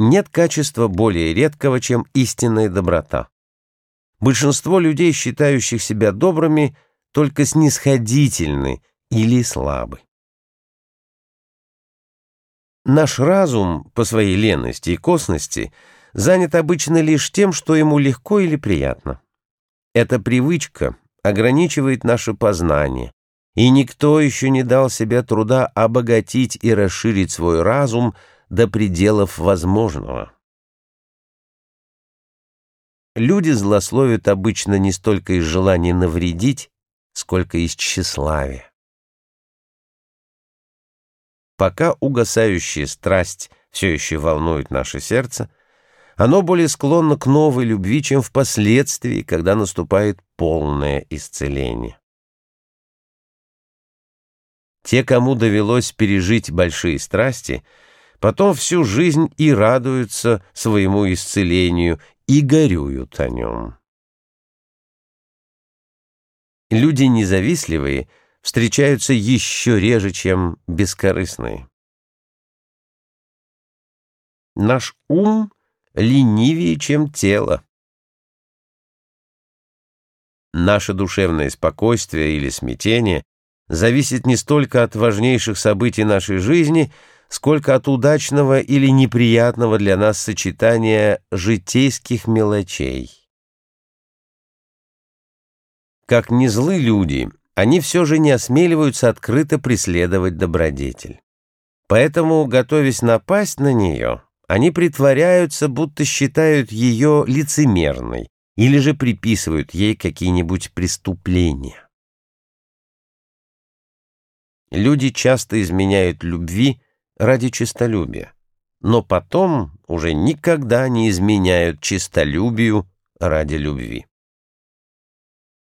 Нет качества более редкого, чем истинная доброта. Большинство людей, считающих себя добрыми, только снисходительны или слабы. Наш разум, по своей лености и косности, занят обычно лишь тем, что ему легко или приятно. Эта привычка ограничивает наше познание, и никто еще не дал себе труда обогатить и расширить свой разум до пределов возможного. Люди злословят обычно не столько из желания навредить, сколько из тщеславия. Пока угасающая страсть все еще волнует наше сердце, оно более склонно к новой любви, чем впоследствии, когда наступает полное исцеление. Те, кому довелось пережить большие страсти, потом всю жизнь и радуются своему исцелению, и горюют о нем. Люди независливые встречаются еще реже, чем бескорыстные. Наш ум ленивее, чем тело. Наше душевное спокойствие или смятение зависит не столько от важнейших событий нашей жизни, сколько от удачного или неприятного для нас сочетания житейских мелочей. Как не злы люди, они все же не осмеливаются открыто преследовать добродетель. Поэтому, готовясь напасть на нее, они притворяются, будто считают ее лицемерной или же приписывают ей какие-нибудь преступления. Люди часто изменяют любви ради честолюбия, но потом уже никогда не изменяют честолюбию ради любви.